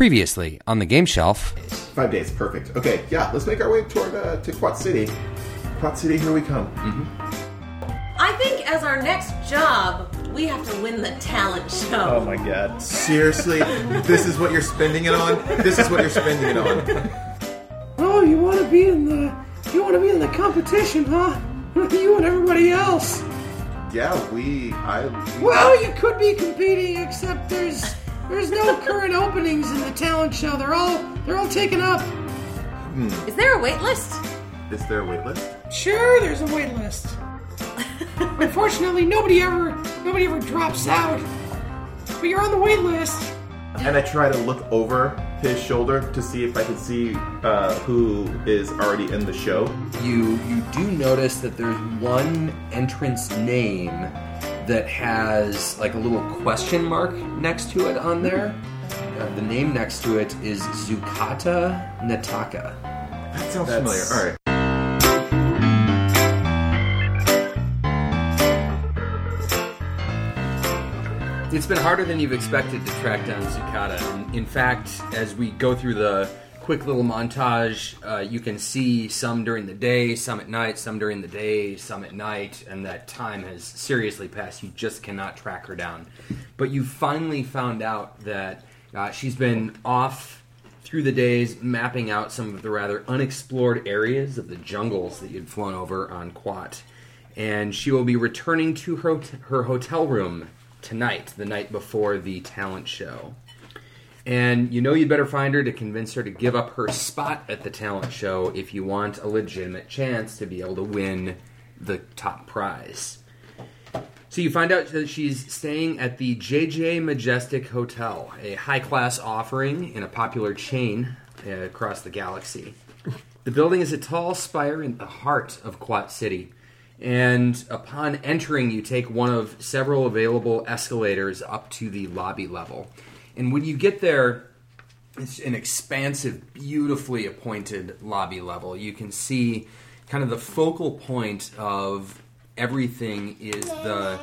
Previously on the game shelf. Five days, perfect. Okay, yeah, let's make our way toward uh, to Quat City. Quat City, here we come. I think as our next job, we have to win the talent show. Oh my god. Seriously, this is what you're spending it on. This is what you're spending it on. Oh, you want to be in the you want to be in the competition, huh? you and everybody else. Yeah, we. I. we- Well, you could be competing, except there's there's no current openings in the talent show. They're all they're all taken up. Is there a wait list? Is there a wait list? Sure, there's a wait list. Unfortunately, nobody ever nobody ever drops out. But you're on the wait list. And I try to look over his shoulder to see if I can see uh, who is already in the show. You you do notice that there's one entrance name that has like a little question mark next to it on there. Uh, the name next to it is Zukata Nataka. That sounds That's- familiar. All right. It's been harder than you've expected to track down Zukata. And in fact, as we go through the quick little montage, uh, you can see some during the day, some at night, some during the day, some at night, and that time has seriously passed. You just cannot track her down. But you finally found out that uh, she's been off through the days mapping out some of the rather unexplored areas of the jungles that you'd flown over on Quat. And she will be returning to her, her hotel room tonight, the night before the talent show. And you know you'd better find her to convince her to give up her spot at the talent show if you want a legitimate chance to be able to win the top prize. So you find out that she's staying at the JJ Majestic Hotel, a high class offering in a popular chain uh, across the galaxy. The building is a tall spire in the heart of Quat City. And upon entering, you take one of several available escalators up to the lobby level. And when you get there, it's an expansive, beautifully appointed lobby level. You can see kind of the focal point of everything is the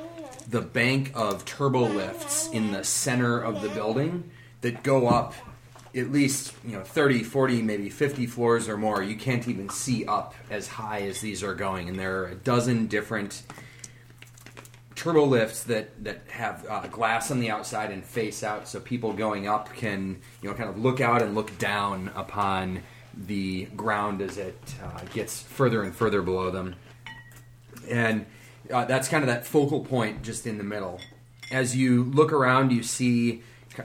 the bank of turbo lifts in the center of the building that go up at least you know 30 40 maybe 50 floors or more you can't even see up as high as these are going and there are a dozen different turbo lifts that that have uh, glass on the outside and face out, so people going up can you know kind of look out and look down upon the ground as it uh, gets further and further below them, and uh, that's kind of that focal point just in the middle. As you look around, you see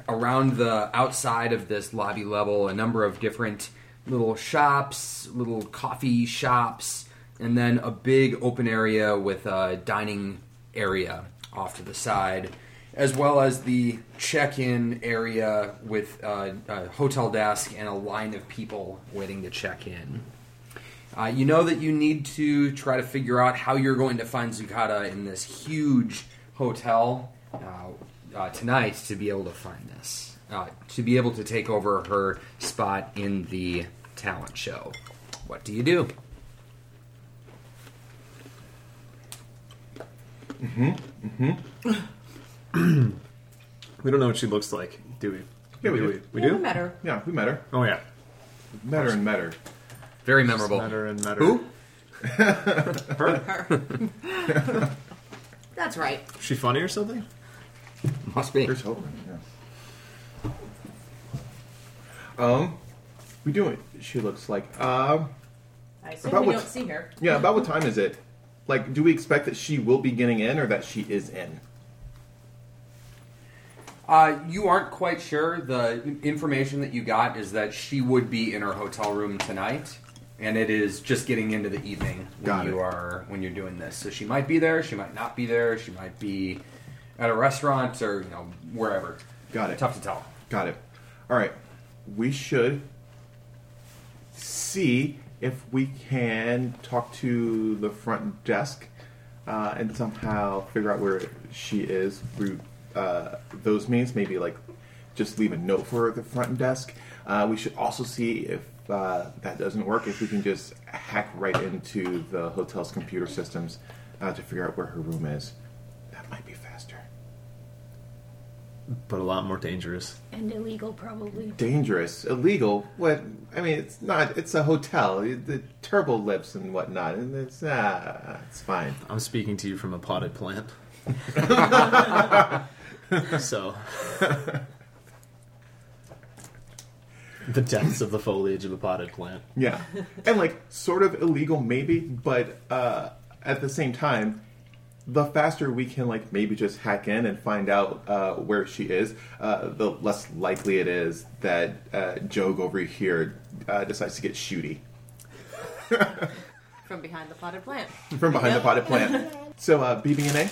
around the outside of this lobby level a number of different little shops, little coffee shops, and then a big open area with a dining area off to the side, as well as the check-in area with uh, a hotel desk and a line of people waiting to check in. Uh, you know that you need to try to figure out how you're going to find Zukata in this huge hotel uh, uh, tonight to be able to find this, uh, to be able to take over her spot in the talent show. What do you do? We don't know what she looks like, do we? Yeah, we do. do. We, we Yeah, do? we met her. Yeah, we met her. Oh yeah. Met her and met her. Very memorable. Matter and matter. Who? Her. That's right. Is she funny or something? Must be. Here's hoping. Yeah. Um, we do it. She looks like. Um, I assume About we what- don't see her. yeah. About what time is it? Like, do we expect that she will be getting in, or that she is in? Uh, you aren't quite sure. The information that you got is that she would be in her hotel room tonight, and it is just getting into the evening when Got you it. are when you're doing this. So she might be there, she might not be there, she might be at a restaurant or you know wherever. Got it. Tough to tell. Got it. All right. We should see if we can talk to the front desk uh, and somehow figure out where she is through uh, those means. Maybe like just leave a note for the front desk. Uh, we should also see if uh, that doesn't work, if we can just hack right into the hotel's computer systems uh, to figure out where her room is. That might be. But a lot more dangerous. And illegal, probably. Dangerous, illegal. What? I mean, it's not. It's a hotel. The turbo lifts and whatnot, and it's ah, it's fine. I'm speaking to you from a potted plant. so. the depths of the foliage of a potted plant. Yeah, and like sort of illegal, maybe, but uh, at the same time, the faster we can like maybe just hack in and find out uh, where she is, uh, the less likely it is that uh, Jogue over here uh, decides to get shooty From behind the potted plant. from behind the potted plant. So, uh, BB&A,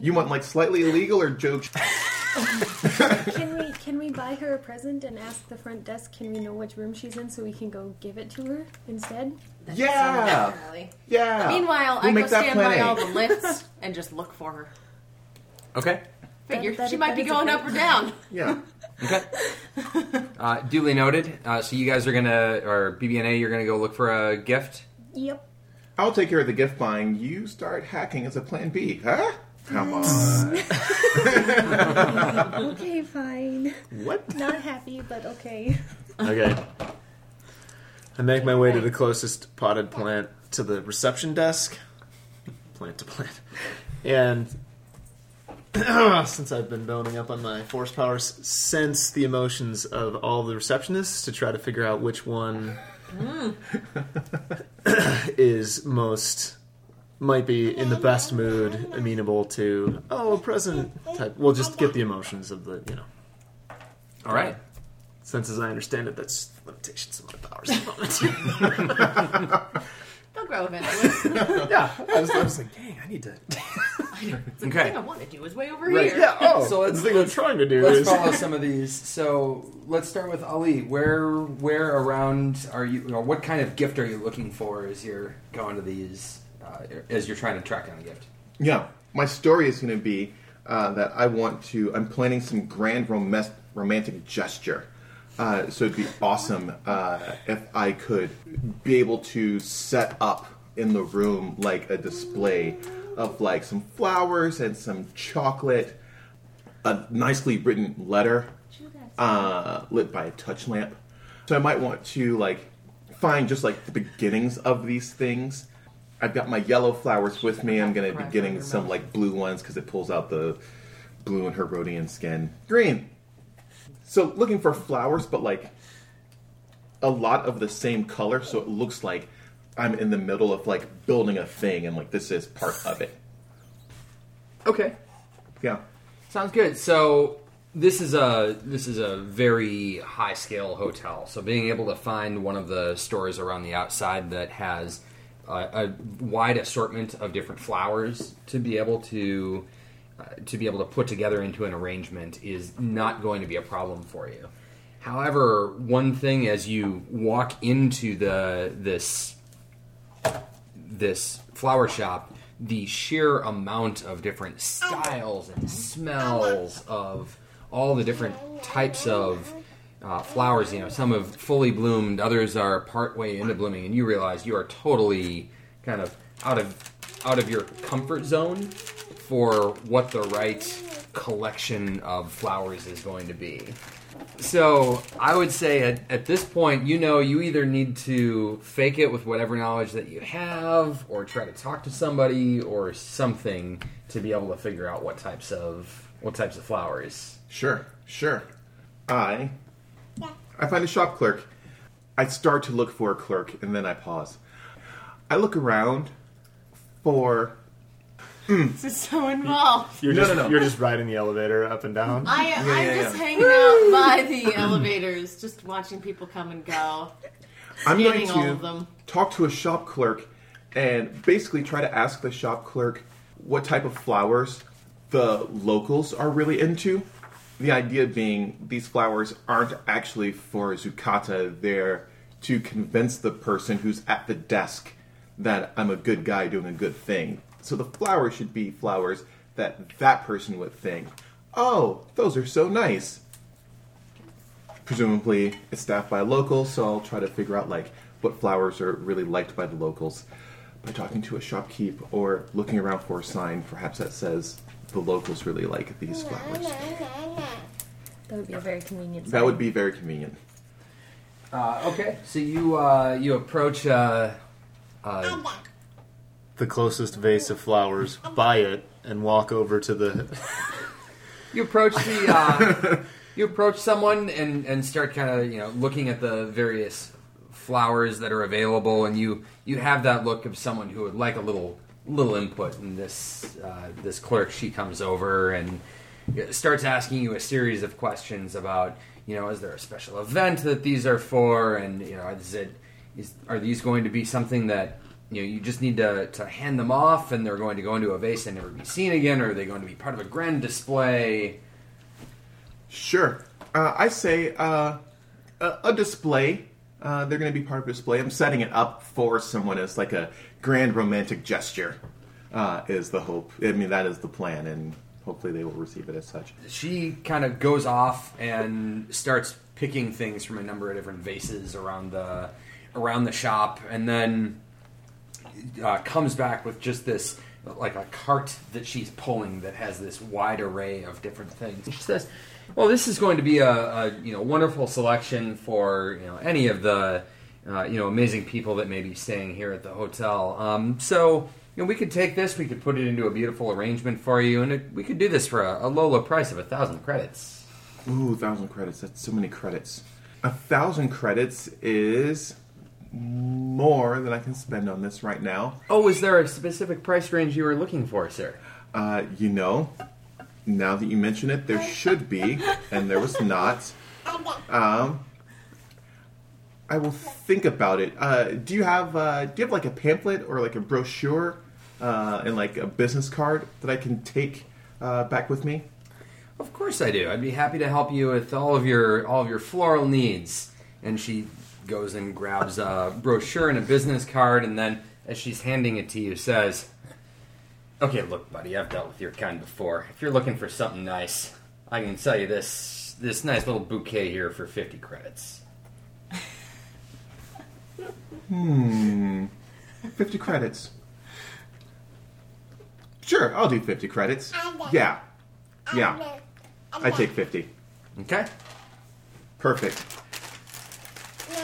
you want like slightly illegal or Jogue? Can we can we buy her a present and ask the front desk? Can we know which room she's in so we can go give it to her instead? Yeah, Definitely. yeah. Meanwhile, We'll I make go that stand plan by A. all the lifts and just look for her. Okay. Figure that- she that might be is a going great up or down. Yeah. Okay. Uh, duly noted. Uh, so you guys are gonna, or BB&A, you're gonna go look for a gift. Yep. I'll take care of the gift buying. You start hacking as a plan B, huh? Come mm. on. Okay, fine. What? Not happy, but okay. Okay. I make my way to the closest potted plant to the reception desk. Plant to plant. And since I've been building up on my force powers, sense the emotions of all the receptionists to try to figure out which one mm. is most might be in the best mood, amenable to oh a present type. We'll just get the emotions of the you know. All right. Since as I understand it, that's limitations of my powers at the moment. They'll grow eventually. yeah, I was, I was like, dang, I need to. I the Okay. thing I want to do is way over Right, here. Yeah, oh, So so let's- the thing I'm trying to do Let's is follow some of these. So let's start with Ali. Where where around are you? Or what kind of gift are you looking for as you're going to these? Uh, as you're trying to track down a gift. Yeah, my story is going to be uh, that I want to. I'm planning some grand rom- romantic gesture. Uh, so it'd be awesome uh, if I could be able to set up in the room like a display of like some flowers and some chocolate, a nicely written letter uh, lit by a touch lamp. So I might want to like find just like the beginnings of these things. I've got my yellow flowers with me. I'm going to be getting some like blue ones because it pulls out the blue and Herodian skin. Green. So looking for flowers, but like a lot of the same color, so it looks like I'm in the middle of like building a thing, and like this is part of it. Okay. Yeah. Sounds good. So this is a this is a very high scale hotel. So being able to find one of the stores around the outside that has a, wide assortment of different flowers to be able to uh, to be able to put together into an arrangement is not going to be a problem for you. However, one thing as you walk into the this this flower shop, the sheer amount of different styles and smells of all the different types of uh, flowers. You know, some have fully bloomed, others are partway into blooming, and you realize you are totally kind of out of out of your comfort zone for what the right collection of flowers is going to be. So I would say at, at this point, you know, you either need to fake it with whatever knowledge that you have, or try to talk to somebody, or something to be able to figure out what types of what types of flowers. Sure, sure. I I find a shop clerk. I start to look for a clerk and then I pause. I look around for hmm. This is so involved. you're No, just no, no. you're just riding the elevator up and down. I, I'm yeah, just yeah. hanging out by the elevators, just watching people come and go. I'm going Scanning all to of them. talk to a shop clerk and basically try to ask the shop clerk what type of flowers the locals are really into. The idea being these flowers aren't actually for Zucata, they're to convince the person who's at the desk that I'm a good guy doing a good thing. So the flowers should be flowers that that person would think, oh, those are so nice. Presumably it's staffed by locals, so I'll try to figure out like what flowers are really liked by the locals. By talking to a shopkeep or looking around for a sign, perhaps that says the locals really like these flowers. That would be a very convenient. That would be very convenient. Uh, okay, so you uh, you approach. Uh, uh, The closest vase of flowers, buy it, and walk over to the. you approach the. Uh, you approach someone and and start kind of you know looking at the various flowers that are available, and you you have that look of someone who would like a little little input. And this uh, this clerk she comes over and starts asking you a series of questions about you know is there a special event that these are for, and you know is it is are these going to be something that you know you just need to, to hand them off and they're going to go into a vase and never be seen again or are they going to be part of a grand display Sure. Uh, I say uh, a, a display. Uh, they're going to be part of a display. I'm setting it up for someone as like a grand romantic gesture. Uh, is the hope? I mean, that is the plan, and hopefully they will receive it as such. she kind of goes off and starts picking things from a number of different vases around the around the shop and then uh, comes back with just this like a cart that she's pulling that has this wide array of different things she says well this is going to be a, a you know wonderful selection for you know any of the uh, you know amazing people that may be staying here at the hotel um, so you know, we could take this, we could put it into a beautiful arrangement for you, and it, we could do this for a, a low, low price of a thousand credits. Ooh, thousand credits. That's so many credits. A thousand credits is more than I can spend on this right now. Oh, is there a specific price range you were looking for, sir? Uh, you know, now that you mention it, there should be, and there was not. Um, I will think about it. Uh, do you have uh, do you have like a pamphlet or like a brochure uh, and like a business card that I can take uh, back with me? Of course I do. I'd be happy to help you with all of your all of your floral needs. And she goes and grabs a brochure and a business card, and then as she's handing it to you, says, "Okay, look, buddy, I've dealt with your kind before. If you're looking for something nice, I can sell you this this nice little bouquet here for fifty credits." Hmm, fifty credits. Sure, I'll do fifty credits. Yeah, yeah, I take fifty. Okay. Perfect.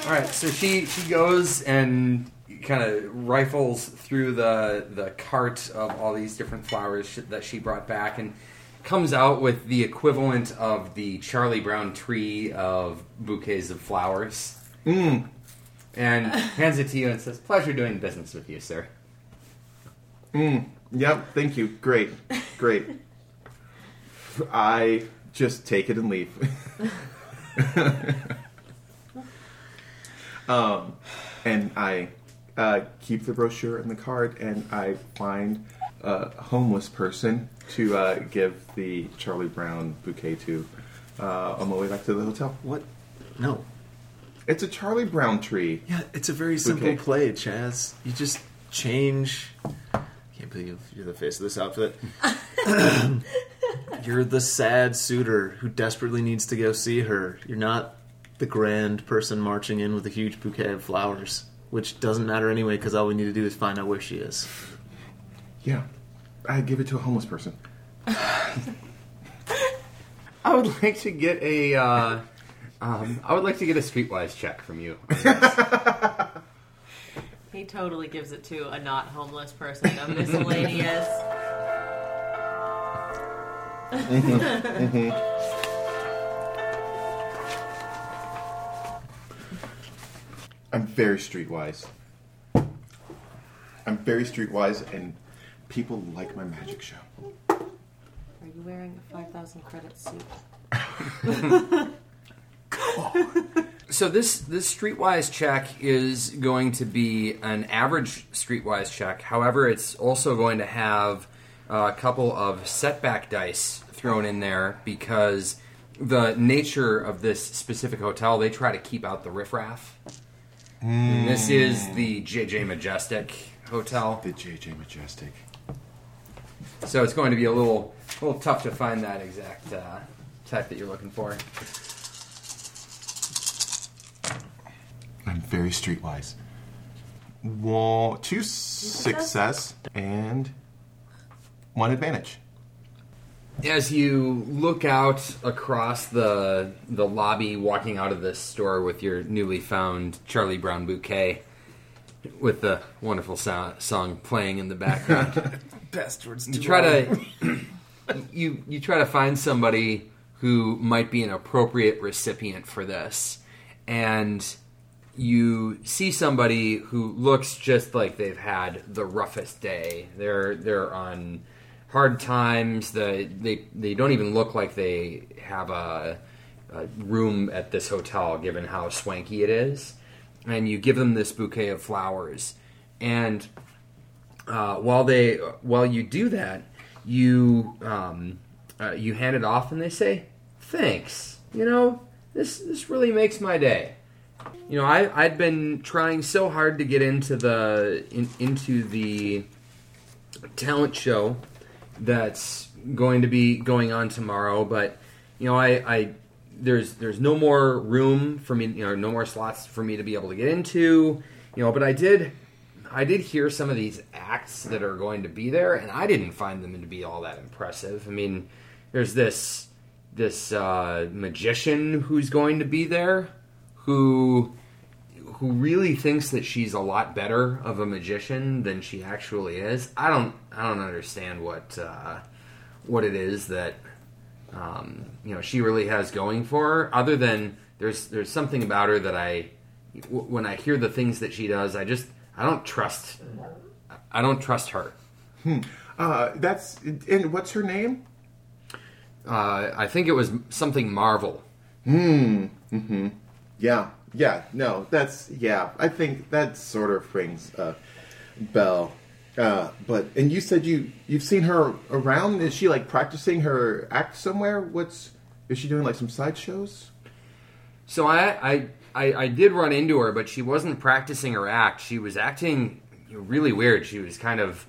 All right, so she she goes and kind of rifles through the the cart of all these different flowers sh- that she brought back and comes out with the equivalent of the Charlie Brown tree of bouquets of flowers. Mm. And hands it to you and says, "Pleasure doing business with you, sir." Mm, yep, thank you. Great, great. I just take it and leave. um, and I uh, keep the brochure and the card, and I find a homeless person to uh, give the Charlie Brown bouquet to uh, on my way back to the hotel. What? No. It's a Charlie Brown tree. Yeah, it's a very simple Okay. play, Chaz. You just change. I can't believe you're the face of this outfit. you're the sad suitor who desperately needs to go see her. You're not the grand person marching in with a huge bouquet of flowers, which doesn't matter anyway because all we need to do is find out where she is. Yeah, I give it to a homeless person. I would like to get a. Uh, um, I would like to get a streetwise check from you. He totally gives it to a not homeless person, a miscellaneous. I'm very streetwise. I'm very streetwise, and people like my magic show. Are you wearing a 5,000 credit suit? So this this streetwise check is going to be an average streetwise check. However, it's also going to have a couple of setback dice thrown in there because the nature of this specific hotel, they try to keep out the riffraff. And this is the JJ Majestic Hotel, The JJ Majestic. so it's going to be a little a little tough to find that exact uh, type that you're looking for. I'm very streetwise. One, two success and one advantage. as you look out across the the lobby, walking out of this store with your newly found Charlie Brown bouquet, with the wonderful so- song playing in the background, Bastards. you try to you you try to find somebody who might be an appropriate recipient for this, and you see somebody who looks just like they've had the roughest day. They're they're on hard times. The, they they don't even look like they have a, a room at this hotel, given how swanky it is. And you give them this bouquet of flowers, and uh, while they while you do that, you um, uh, you hand it off, and they say, "Thanks." You know, this this really makes my day. You know, I I'd been trying so hard to get into the in, into the talent show that's going to be going on tomorrow, but you know, I, I there's there's no more room for me, you know, no more slots for me to be able to get into, you know, but I did I did hear some of these acts that are going to be there, and I didn't find them to be all that impressive. I mean, there's this this uh, magician who's going to be there, who who really thinks that she's a lot better of a magician than she actually is. I don't I don't understand what uh, what it is that um, you know she really has going for her. Other than there's there's something about her that I when I hear the things that she does, I just I don't trust I don't trust her. Uh, that's and what's her name? Uh, I think it was something Marvel. Yeah, yeah, no, that's yeah. I think that sort of rings a bell. Uh, but and you said you you've seen her around. Is she like practicing her act somewhere? What's is she doing like some sideshows? So I, I I I did run into her, but she wasn't practicing her act. She was acting really weird. She was kind of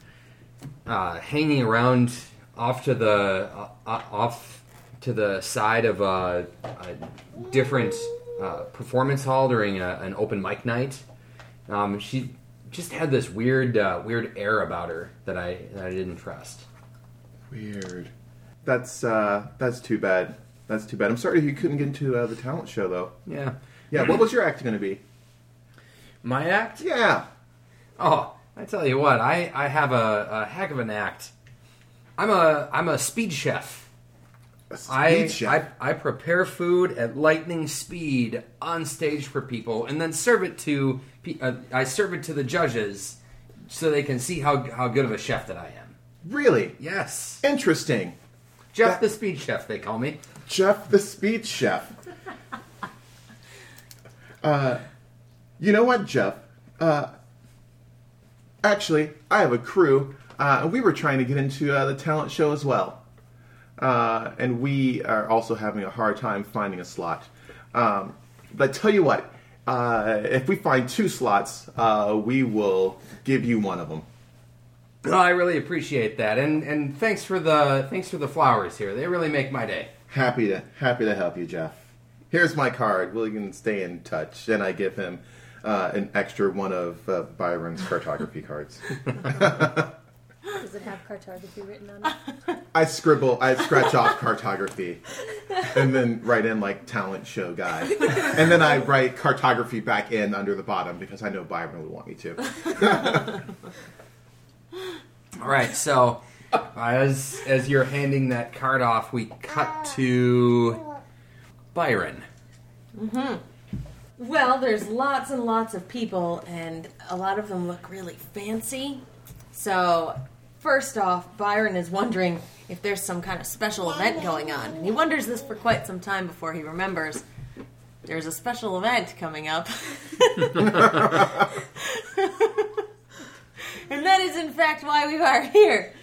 uh, hanging around off to the uh, off to the side of a, a different uh, performance hall during a, an open mic night. Um, she just had this weird uh, weird air about her that I that I didn't trust. Weird. That's uh, that's too bad. That's too bad. I'm sorry you couldn't get into uh, the talent show though. Yeah, Yeah, what was your act going to be? my act. Yeah. Oh, I tell you what, I, I have a, a heck of an act. I'm a I'm a speed chef. I. I I prepare food at lightning speed on stage for people, and then serve it to uh, I serve it to the judges so they can see how how good of a chef that I am. really Yes, interesting. Jeff That- the Speed Chef, they call me. Jeff the Speed Chef. Uh, you know what, Jeff? Uh, actually, I have a crew, uh, and we were trying to get into uh, the talent show as well. Uh, and we are also having a hard time finding a slot. Um, but I tell you what, uh, if we find two slots, uh, we will give you one of them. Oh, I really appreciate that, and and thanks for the thanks for the flowers here. They really make my day. Happy to happy to help you, Jeff. Here's my card. We can stay in touch, and I give him uh, an extra one of uh, Byron's cartography cards. Does it have cartography written on it? I scribble, I scratch off cartography, and then write in like talent show guy, and then I write cartography back in under the bottom because I know Byron would want me to. All right, so as as you're handing that card off, we cut to Byron. Mm-hmm. Well, there's lots and lots of people, and a lot of them look really fancy. So, first off, Byron is wondering if there's some kind of special event going on. And he wonders this for quite some time before he remembers there's a special event coming up. and that is, in fact, why we are here.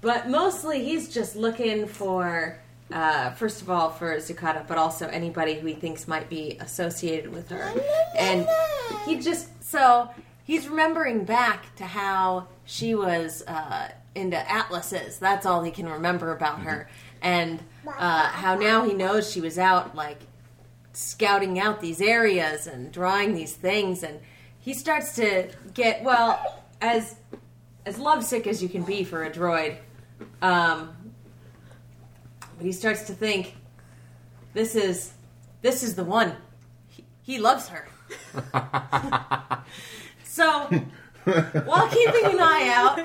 But mostly, he's just looking for, uh, first of all, for Zucata, but also anybody who he thinks might be associated with her. And he just, so he's remembering back to how she was uh, into atlases. That's all he can remember about her. And uh, how now he knows she was out, like, scouting out these areas and drawing these things. And he starts to get, well, as as lovesick as you can be for a droid. Um, But he starts to think, this is this is the one. He, he loves her. so while keeping an eye out,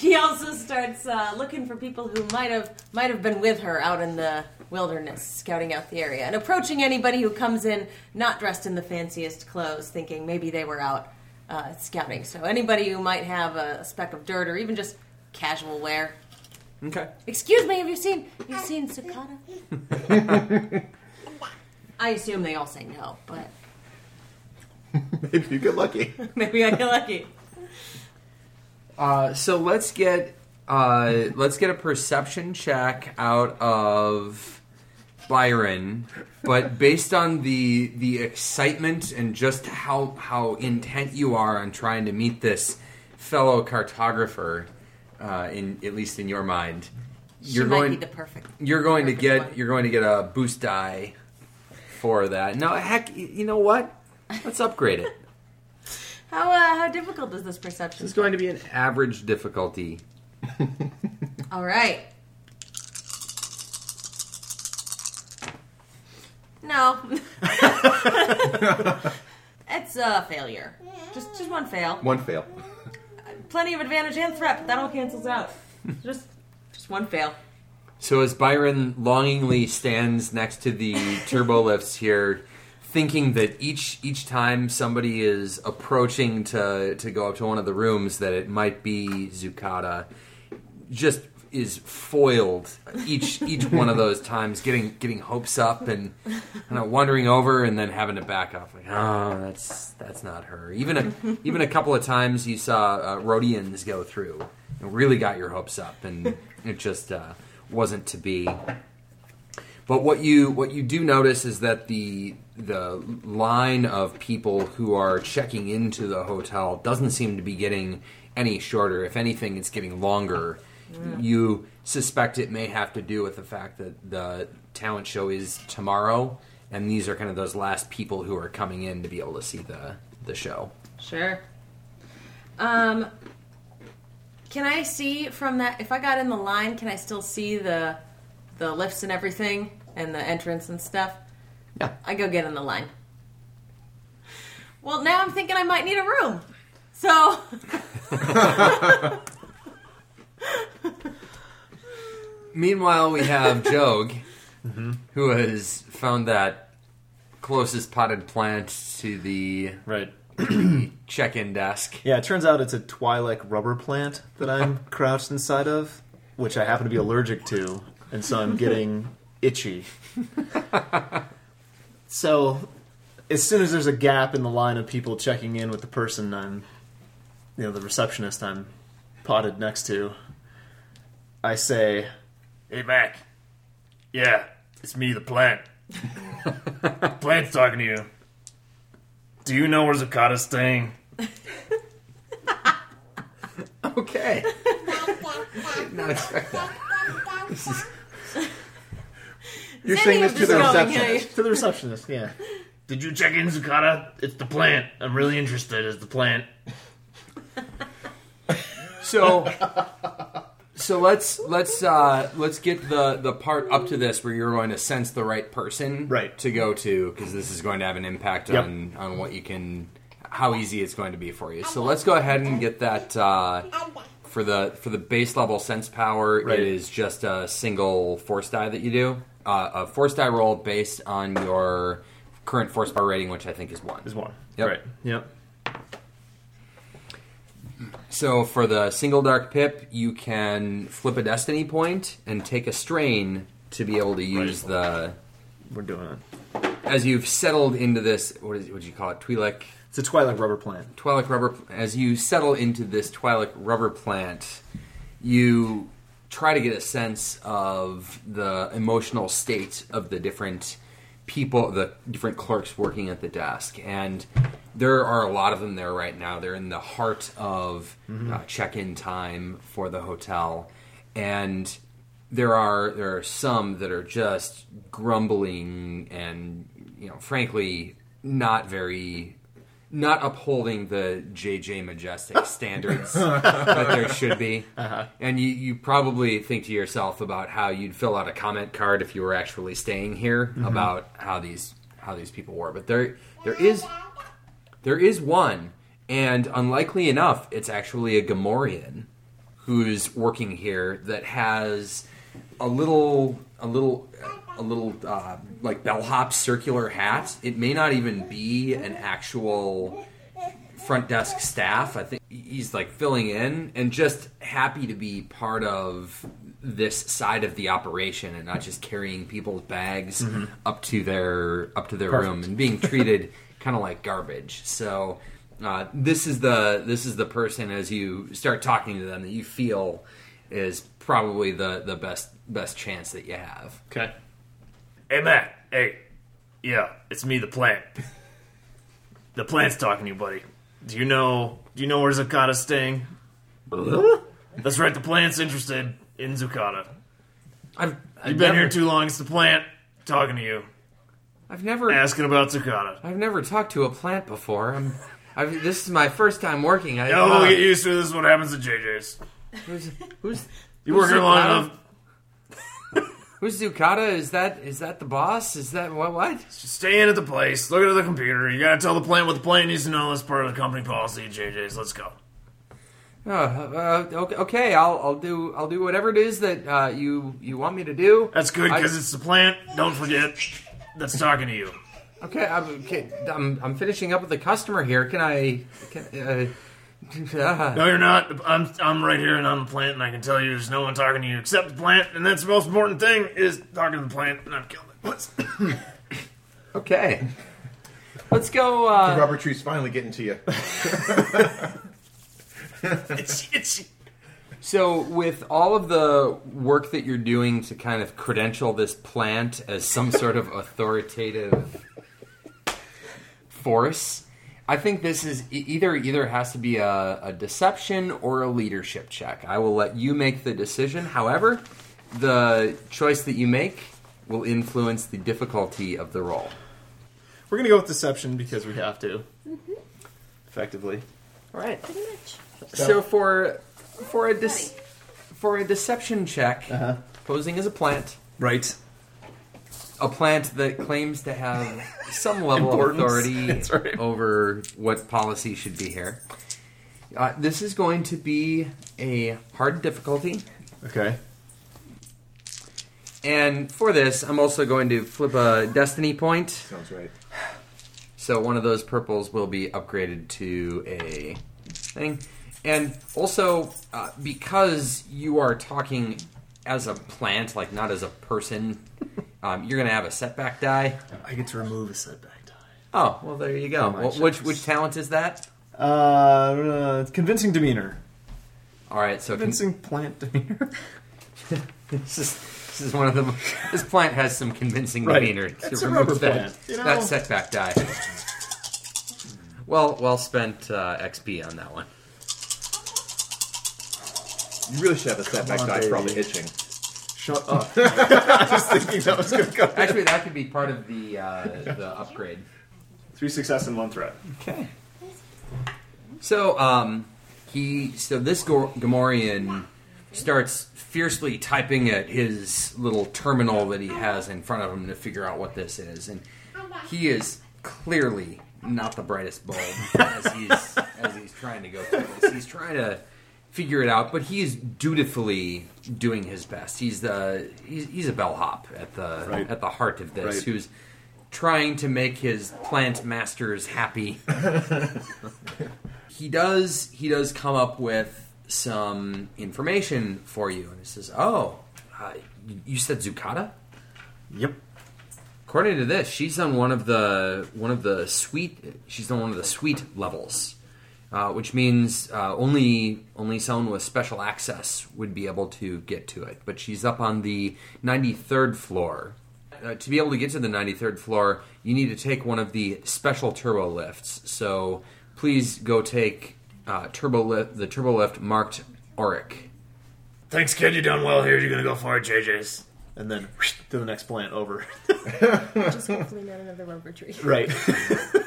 he also starts uh, looking for people who might have might have been with her out in the wilderness, scouting out the area, and approaching anybody who comes in not dressed in the fanciest clothes, thinking maybe they were out uh, scouting. So anybody who might have a speck of dirt or even just casual wear. Okay. Excuse me, have you seen you seen Sakata? I assume they all say no, but Maybe you get lucky. maybe I get lucky. Uh, so let's get uh, let's get a perception check out of Byron, but based on the the excitement and just how how intent you are on trying to meet this fellow cartographer, uh, in at least in your mind, you're she going be the perfect. you're going to get one. you're going to get a boost die for that. No, heck, you know what? Let's upgrade it. How uh, how difficult is this perception? It's going to be an average difficulty. All right. No. it's a failure. Just just one fail. One fail. Plenty of advantage and threat, but that all cancels out. just just one fail. So as Byron longingly stands next to the turbo lifts here, thinking that each each time somebody is approaching to to go up to one of the rooms, that it might be Zucata, just is foiled each each one of those times, getting getting hopes up and kind wandering over and then having to back off. Like, oh, that's that's not her. Even a even a couple of times you saw uh, Rodians go through and really got your hopes up, and it just uh, wasn't to be. But what you what you do notice is that the the line of people who are checking into the hotel doesn't seem to be getting any shorter. If anything, it's getting longer. You suspect it may have to do with the fact that the talent show is tomorrow, and these are kind of those last people who are coming in to be able to see the the show. Sure. Um, can I see from that? If I got in the line, can I still see the the lifts and everything and the entrance and stuff? Yeah. I go get in the line. Well, now I'm thinking I might need a room. So Meanwhile, we have Jogue, mm-hmm. who has found that closest potted plant to the Right. check-in desk. Yeah, it turns out it's a Twi'lek rubber plant that I'm crouched inside of, which I happen to be allergic to, and so I'm getting itchy. so, as soon as there's a gap in the line of people checking in with the person I'm, you know, the receptionist I'm potted next to, I say, Hey, Mac. Yeah, it's me, the plant. Plant's talking to you. Do you know where Zakata's staying? Okay. Not expect that. You're Sandy saying this to the receptionist. to the receptionist, yeah. Did you check in, Zakata? It's the plant. I'm really interested. It's the plant. So, so let's let's uh, let's get the the part up to this where you're going to sense the right person Right. to go to because this is going to have an impact Yep. on on what you can how easy it's going to be for you. So let's go ahead and get that uh, for the for the base level sense power. Right. It is just a single force die that you do. Uh, a force die roll based on your current force bar rating, which I think is one. Is one. Yep. Right. Yep. So for the single dark pip, you can flip a destiny point and take a strain to be able to use the. We're doing it. As you've settled into this, what is what do you call it? Twi'lek, It's a Twi'lek rubber plant. Twi'lek rubber. As you settle into this Twi'lek rubber plant, you try to get a sense of the emotional state of the different people, the different clerks working at the desk, and there are a lot of them there right now. They're in the heart of uh, check-in time for the hotel, and there are there are some that are just grumbling and you know, frankly, not very not upholding the JJ Majestic standards that there should be. Uh-huh. And you, you probably think to yourself about how you'd fill out a comment card if you were actually staying here mm-hmm. about how these how these people were. But there there is there is one, and unlikely enough, it's actually a Gamorrean who's working here that has a little a little a little uh, like bellhop circular hat. It may not even be an actual front desk staff. I think he's like filling in and just happy to be part of this side of the operation and not just carrying people's bags up to their up to their room and being treated kind of like garbage. So uh, this is the this is the person as you start talking to them that you feel is probably the the best best chance that you have. Okay. Hey, Matt. Hey. Yeah, it's me, the plant. the plant's talking to you, buddy. Do you know? Do you know where Zakata's staying? That's right, the plant's interested in Zucata. I've, I've You've been never, here too long. It's the plant talking to you, I've never asking about Zucata. I've never talked to a plant before. I'm I've, this is my first time working. I, Oh, uh, get used to it. This is what happens to JJ's. who's who's You work here long enough. who's Zucata? Is that is that the boss? Is that what what? Just stay in at the place. Look at the computer. You gotta tell the plant what the plant needs to know. That's part of the company policy JJ's. Let's go. Uh, uh, okay, okay, I'll I'll do I'll do whatever it is that uh, you you want me to do. That's good because it's the plant. Don't forget that's talking to you. Okay, I'm, okay, I'm I'm finishing up with the customer here. Can I? Can, No, you're not. I'm I'm right here and I'm the plant, and I can tell you there's no one talking to you except the plant, and that's the most important thing is talking to the plant, and I've killed it. Let's- okay, let's go. Uh, Rubber tree's finally getting to you. it's it's So, with all of the work that you're doing to kind of credential this plant as some sort of authoritative force, I think this is either either has to be a, a deception or a leadership check. I will let you make the decision. However, the choice that you make will influence the difficulty of the roll. We're gonna go with deception because we have to. Mm-hmm. Effectively. All right. Pretty much. So for for a dis- for a deception check, uh-huh. posing as a plant. Right. A plant that claims to have some level of Importance. authority That's right. over what policy should be here. Uh, this is going to be a hard difficulty, Okay. and for this, I'm also going to flip a destiny point. Sounds right. So one of those purples will be upgraded to a thing. And also, uh, because you are talking as a plant, like not as a person, um, you're going to have a setback die. I get to remove a setback die. Oh, well, there you go. Well, which which talent is that? Uh, uh, convincing demeanor. All right, so con- Convincing plant demeanor. this is this is one of them. This plant has some convincing Right. demeanor It's to a remove rubber that, plant, you know? that setback die. Well, well spent uh, XP on that one. You really should have a setback on, die. It's probably baby. itching. Shut up. I was thinking that was gonna go. Actually, that could be part of the uh, the upgrade. Three success and one threat. Okay. So, um, he so this Gor- Gamorrean starts fiercely typing at his little terminal that he has in front of him to figure out what this is, and he is clearly not the brightest bulb as he's as he's trying to go through this. He's trying to figure it out, but he is dutifully doing his best. He's the he's, he's a bellhop at the Right. at the heart of this, Right. who's trying to make his plant masters happy he does he does come up with some information for you and he says oh uh, you- said zucata Yep. according to this she's on one of the one of the suite. she's on one of the suite levels uh, which means uh, only only someone with special access would be able to get to it but she's up on the 93rd floor uh, to be able to get to the 93rd floor, you need to take one of the special turbo lifts. So please go take uh, turbo lift, the turbo lift marked Auric. Thanks, kid. You done well here. You're gonna go for it, JJ's. And then to the next plant over. Just hopefully not another rubber tree. right.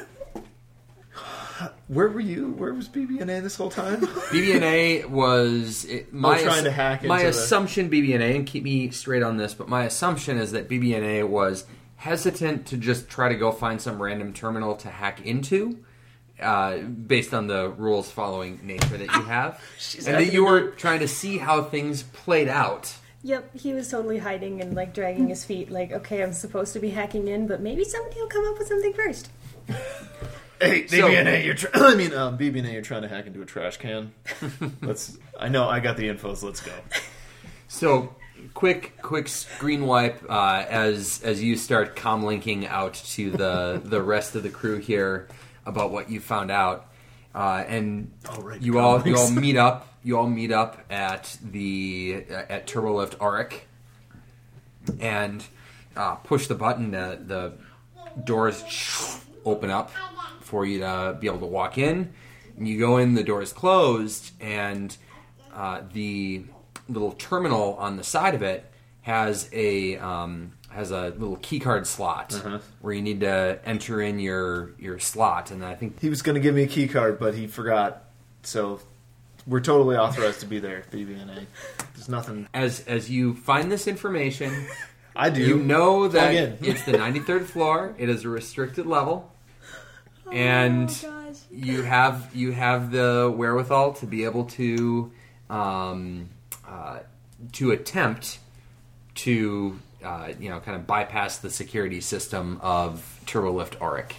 Where were you? Where was BB&A this whole time? BB&A was it, my Oh, trying to hack my into the- assumption. BB&A and keep me straight on this, but my assumption is that BB&A was hesitant to just try to go find some random terminal to hack into. Uh, based on the rules following nature that you have, and that you were trying to see how things played out. Yep, he was totally hiding and like dragging his feet. Like, okay, I'm supposed to be hacking in, but maybe somebody will come up with something first. hey, So- BB&A, you're. Tr- I mean, um, BB&A, you're trying to hack into a trash can. let's. I know. I got the info. So let's go. So, quick, quick screen wipe uh, as as you start comlinking out to the the rest of the crew here about what you found out, uh, and right, you all you all meet up. You all meet up at the uh, at Turbolift Aurek, and uh, push the button. The, the doors open up for you to be able to walk in. And you go in, the door is closed, and uh, the little terminal on the side of it has a um, has a little keycard slot Uh-huh. where you need to enter in your your slot. And I think He was going to give me a key card, but he forgot. So we're totally authorized to be there at BB&A. There's nothing. as as you find this information, I do. you know that it's the 93rd floor. It is a restricted level, and Oh, gosh. you have you have the wherewithal to be able to um, uh, to attempt to uh, you know kind of bypass the security system of Turbolift Aurek.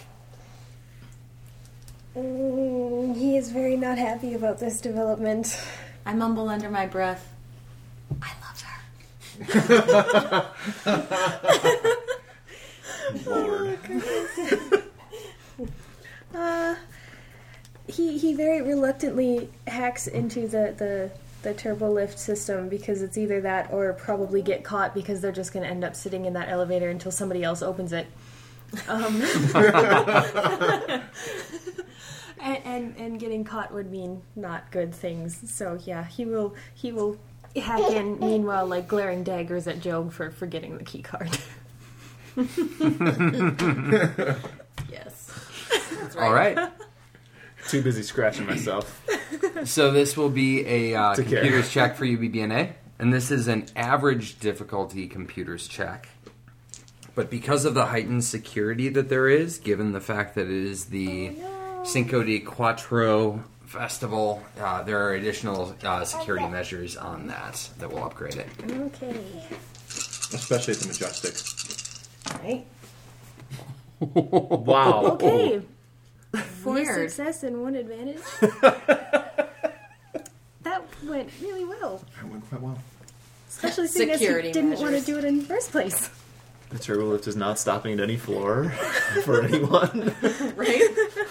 Mm, he is very not happy about this development. I mumble under my breath. I love her. Lord. Uh, he he very reluctantly hacks into the the the turbo lift system because it's either that or probably get caught because they're just going to end up sitting in that elevator until somebody else opens it. Um, and, and and getting caught would mean not good things. So yeah, he will he will hack in. Meanwhile, like glaring daggers at Joe for forgetting the key card. Yes. All right. Too busy scratching myself. So this will be a uh, Take care. computers check for you, BBNA, and this is an average difficulty computers check. But because of the heightened security that there is, given the fact that it is the Cinco de Quattro festival, uh, there are additional uh, security measures on that that will upgrade it. Okay, Especially at the Majestic. right. Wow. Okay. Four Weird. success and one advantage. that went really well. That went quite well. Especially seeing as Security didn't want to measures. do it in the first place. The turbo lift is not stopping at any floor for anyone. Right?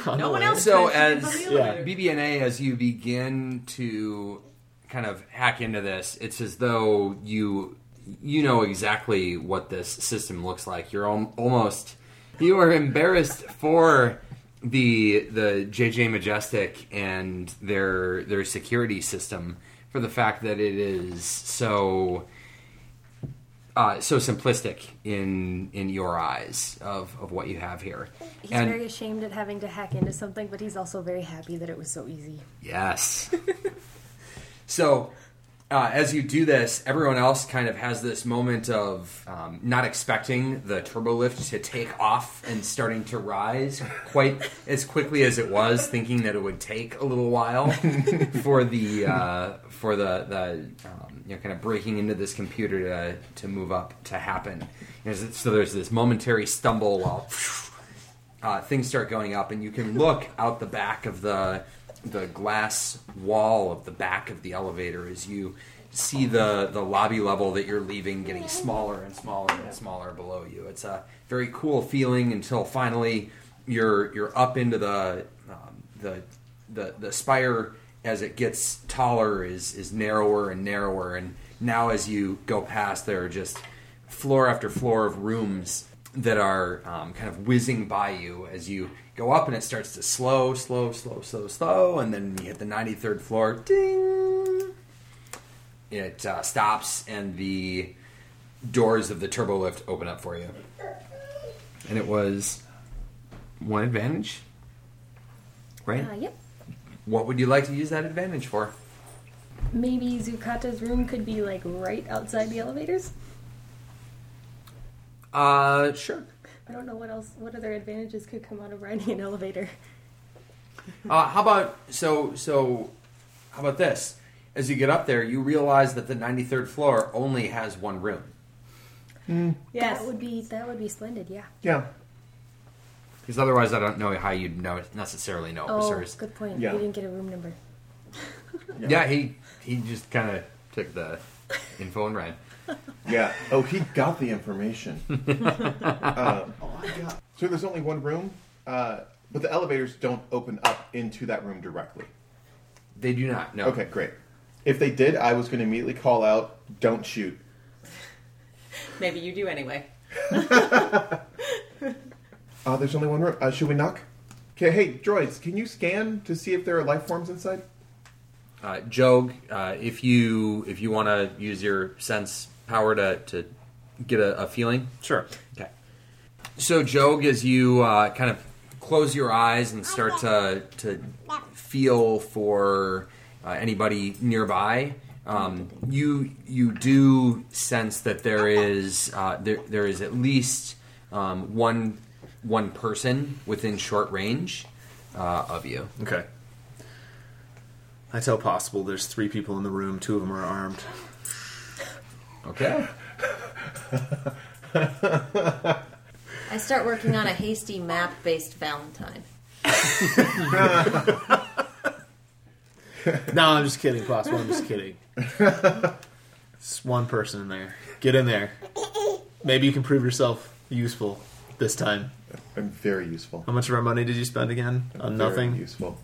on No one way. else So could as the Yeah. elevator. BBNA, as you begin to kind of hack into this, it's as though you you know exactly what this system looks like. You're al- almost you are embarrassed for the the JJ Majestic and their their security system for the fact that it is so uh, so simplistic in in your eyes of, of what you have here. He's and very ashamed at having to hack into something, but he's also very happy that it was so easy. Yes. so, uh, as you do this, everyone else kind of has this moment of um, not expecting the turbo lift to take off and starting to rise quite as quickly as it was, thinking that it would take a little while for the uh, for the the um, you know kind of breaking into this computer to to move up to happen. You know, so there's this momentary stumble while uh, things start going up, and you can look out the back of the the glass wall of the back of the elevator as you see the the lobby level that you're leaving getting smaller and smaller and smaller below you. It's a very cool feeling until finally you're you're up into the um, the the the spire as it gets taller is is narrower and narrower, and now as you go past, there are just floor after floor of rooms that are um, kind of whizzing by you as you go up, and it starts to slow, slow, slow, slow, slow, and then you hit the 93rd floor. Ding! It uh, stops, and the doors of the turbo lift open up for you. And it was one advantage. right? Uh, yep. What would you like to use that advantage for? Maybe Zucata's room could be like right outside the elevators. Uh, sure. I don't know what else. What other advantages could come out of riding an elevator? Uh, how about so so? How about this? As you get up there, you realize that the 93rd floor only has one room. Yes. That would be that would be splendid. Yeah. Yeah. Because otherwise, I don't know how you'd know necessarily know Oh, Osiris. good point. Yeah. You didn't get a room number. Yeah. he he just kind of took the info and ran. Yeah. Oh, he got the information. um, so there's only one room, uh, but the elevators don't open up into that room directly. They do not. No. Okay, great. If they did, I was going to immediately call out, "Don't shoot." Maybe you do anyway. Uh, there's only one room. Uh, should we knock? Okay. Hey, droids, can you scan to see if there are life forms inside? Uh, Jog, uh, if you if you want to use your sense power to to get a, a feeling, Sure. Okay. So, Jog, as you uh, kind of close your eyes and start to to feel for uh, anybody nearby, um, you you do sense that there is uh, there there is at least um, one one person within short range uh, of you. Okay. I tell possible there's three people in the room. Two of them are armed. Okay. I start working on a hasty map-based Valentine. No, I'm just kidding, possible. I'm just kidding. It's one person in there. Get in there. Maybe you can prove yourself useful this time. I'm very useful. How much of our money did you spend again? On Very nothing? useful.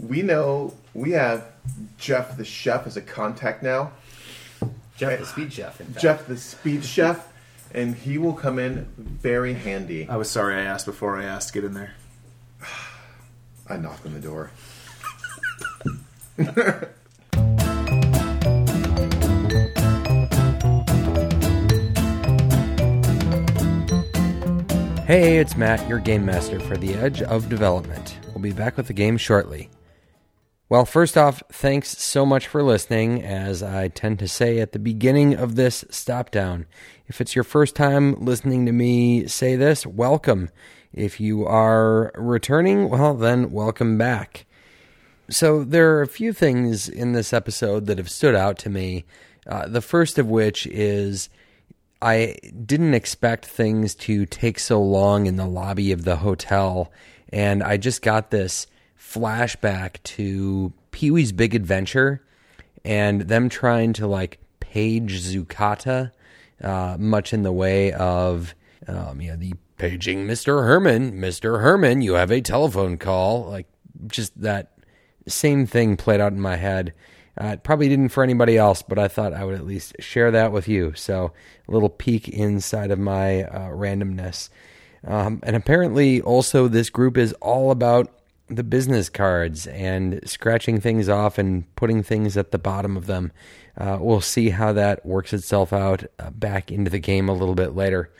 We know we have Jeff the chef as a contact now. Jeff, eh, the speed chef. In fact. Jeff the speed chef, and he will come in very handy. I was sorry I asked before I asked. Get in there. I knock on the door. Hey, it's Matt, your game master for The Edge of Development. We'll be back with the game shortly. Well, first off, thanks so much for listening. As I tend to say at the beginning of this stop down, if it's your first time listening to me say this, welcome. If you are returning, well, then welcome back. So, there are a few things in this episode that have stood out to me. Uh, the first of which is I didn't expect things to take so long in the lobby of the hotel, and I just got this flashback to Pee Wee's Big Adventure and them trying to like page Zucata, uh, much in the way of um, you know the paging Mr. Herman, Mr. Herman, you have a telephone call, like just that same thing played out in my head. Uh, it probably didn't for anybody else, but I thought I would at least share that with you. So, a little peek inside of my uh, randomness. Um, and apparently, also, this group is all about the business cards and scratching things off and putting things at the bottom of them. Uh, we'll see how that works itself out uh, back into the game a little bit later.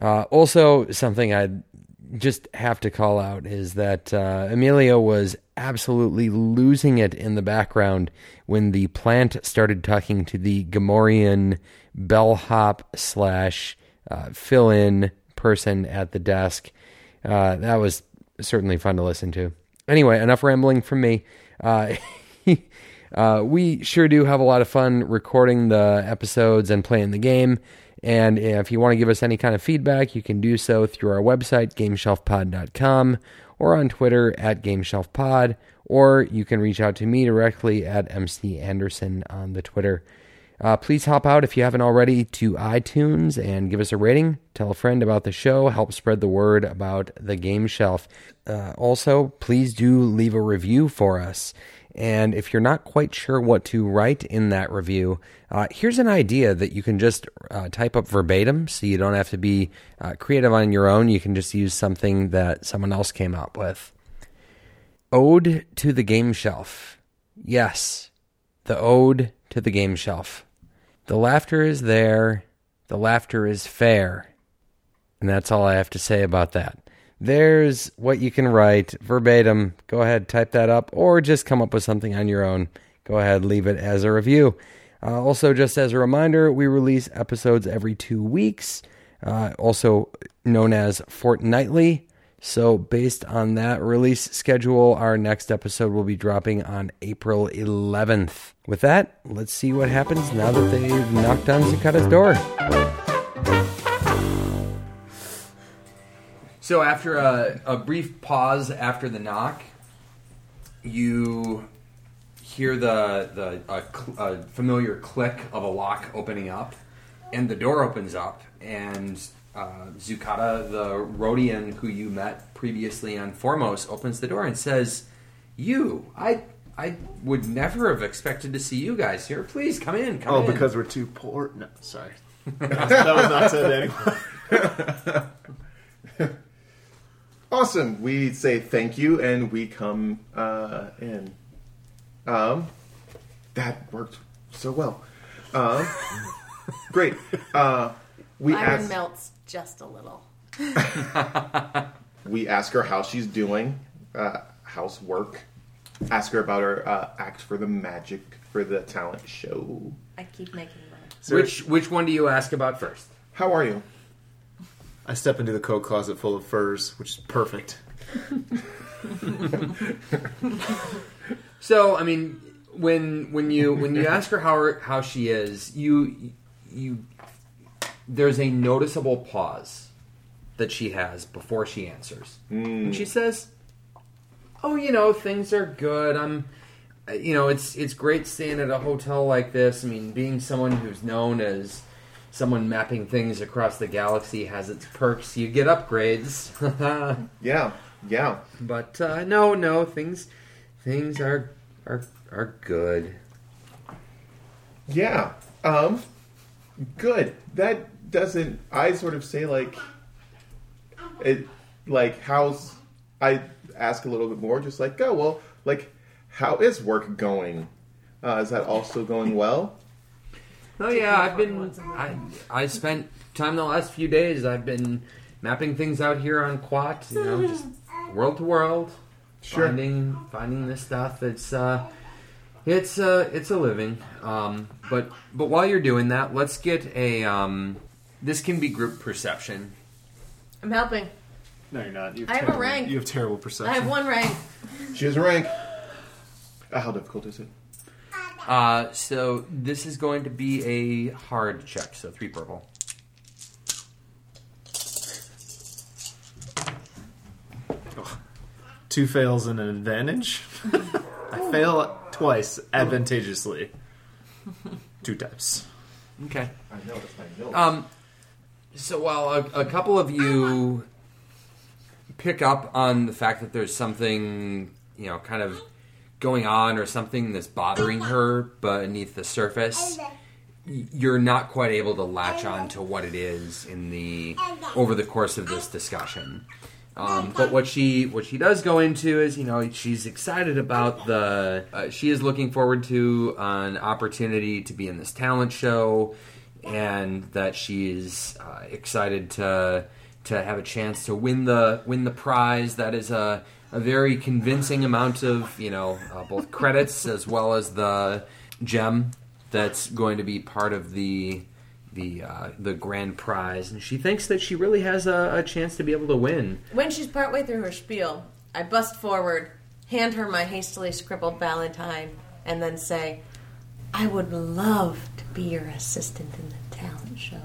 Uh, also, something I just have to call out is that uh, Emilio was absolutely losing it in the background when the plant started talking to the Gamorrean bellhop slash uh, fill in person at the desk. Uh, that was certainly fun to listen to. Anyway, enough rambling from me. Uh, uh, we sure do have a lot of fun recording the episodes and playing the game. And if you want to give us any kind of feedback, you can do so through our website, gameshelfpod.com, or on Twitter at gameshelfpod, or you can reach out to me directly at MC Anderson on the Twitter. Uh, please hop out if you haven't already to iTunes and give us a rating. Tell a friend about the show. Help spread the word about the game shelf. Uh, also, please do leave a review for us. And if you're not quite sure what to write in that review, uh, here's an idea that you can just uh, type up verbatim so you don't have to be uh, creative on your own. You can just use something that someone else came up with. Ode to the Game Shelf. Yes, the ode to the game shelf. The laughter is there, the laughter is fair. And that's all I have to say about that. there's what you can write verbatim. Go ahead, type that up, or just come up with something on your own. Go ahead, leave it as a review. Uh, also, just as a reminder, we release episodes every two weeks, uh, also known as fortnightly. So, based on that release schedule, our next episode will be dropping on April 11th. With that, let's see what happens now that they've knocked on Zucata's door. So after a, a brief pause after the knock, you hear the the a, a familiar click of a lock opening up, and the door opens up, and uh, Zucata, the Rodian who you met previously on Foremost, opens the door and says, "You, I." I would never have expected to see you guys here. Please come in. Come Oh, in. because we're too poor? No, sorry. that was not said anyway. Awesome. We say thank you and we come uh, in. Um, that worked so well. Um, great. Uh, we Iron ask, melts just a little. we ask her how she's doing, uh, housework. Ask her about her uh, act for the magic for the talent show. I keep making mine. which which one do you ask about first? How are you? I step into the coat closet full of furs, which is perfect. So, I mean, when when you when you ask her how her, how she is, you you there's a noticeable pause that she has before she answers. And she says, "Oh, you know, things are good. I'm you know, it's it's great staying at a hotel like this. I mean, being someone who's known as someone mapping things across the galaxy has its perks. You get upgrades. Yeah, yeah. But uh, no, no, things things are are are good. Yeah. Um good. That doesn't I sort of say like it like how's I ask a little bit more just like, "Oh, well, like how is work going? Uh, is that also going well?" Oh yeah, I've been I I spent time the last few days. I've been mapping things out here on Quat. You know, just world to world, Sure. finding finding this stuff. It's uh, it's uh, it's a living. Um, but but while you're doing that, let's get a um, this can be group perception. I'm helping. No, you're not. You I have a terrible, rank. You have terrible perception. I have one rank. She has a rank. Uh, how difficult is it? Uh, so this is going to be a hard check. So three purple. Two fails and an advantage. I fail twice advantageously. Two times. Okay. I know that's my note. Um, so while a, a couple of you pick up on the fact that there's something, you know, kind of going on or something that's bothering her beneath the surface, you're not quite able to latch on to what it is in the over the course of this discussion. Um, but what she what she does go into is you know she's excited about the uh, she is looking forward to an opportunity to be in this talent show and that she's uh, excited to to have a chance to win the win the prize. That is a a very convincing amount of you know uh, both credits as well as the gem that's going to be part of the the uh, the grand prize. And she thinks that she really has a, a chance to be able to win. When she's partway through her spiel, I bust forward, hand her my hastily scribbled valentine, and then say, I would love to be your assistant in the talent show.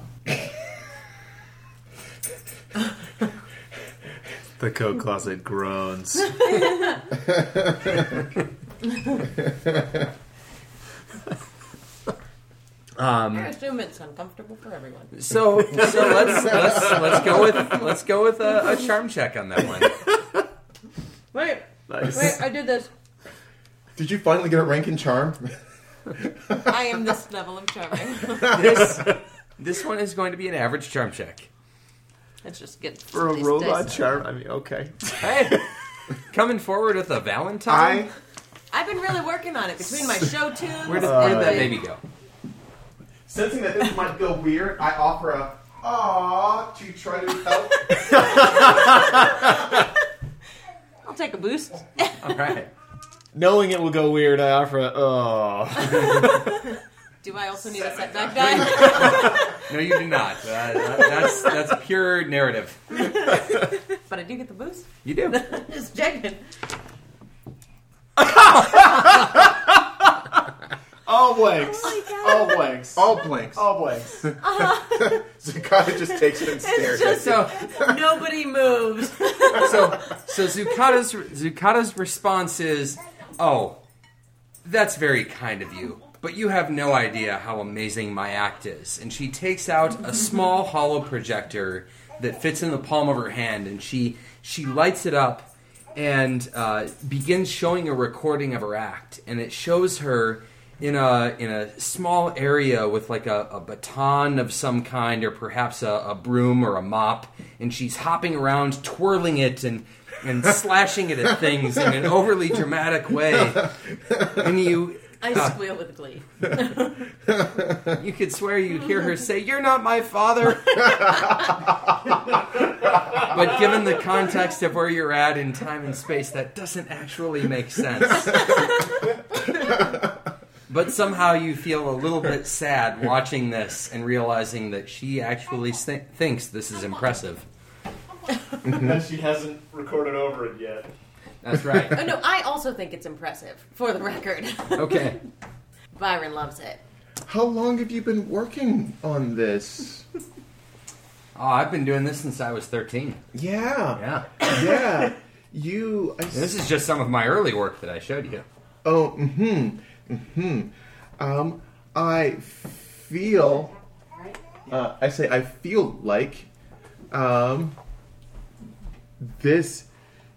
The coat closet groans. um, I assume it's uncomfortable for everyone. So, so let's let's let's go with let's go with a, a charm check on that one. Wait, Nice. wait, I did this. Did you finally get a rank in charm? I am this level of charming. This this one is going to be an average charm check. Let's just get For a these robot charm, I mean, okay. Hey, coming forward with a Valentine. I I've been really working on it between my show tunes. Where did, and where did that the- baby go? sensing that this might go weird, I offer a Aw, to try to help. I'll take a boost. All right. Knowing it will go weird, I offer a oh. Do I also need a setback die? No, you do not. Uh, that- that's that's pure narrative. but I do get the boost. You do. Just checking. All blanks. All blanks. All blanks. All blanks. Zucata just takes it and stares just- at So Nobody moves. so so Zucata's Zucata's response is, "Oh, that's very kind of you, but you have no idea how amazing my act is." And she takes out a small holo projector that fits in the palm of her hand, and she she lights it up and uh, begins showing a recording of her act, and it shows her. In a in a small area with like a, a baton of some kind, or perhaps a, a broom or a mop, and she's hopping around, twirling it and and slashing it at things in an overly dramatic way. And you I squeal with glee. you could swear you hear her say, "You're not my father." but given the context of where you're at in time and space, that doesn't actually make sense. but somehow you feel a little bit sad watching this and realizing that she actually th- thinks this is impressive. And she hasn't recorded over it yet. That's right. Oh no, I also think it's impressive. For the record, Okay. Byron loves it. How long have you been working on this? Oh, I've been doing this since I was 13. Yeah. Yeah. Yeah. You. I, This is just some of my early work that I showed you. oh, mm-hmm. Mm-hmm. Um, I feel. Uh, I say I feel like, um, this.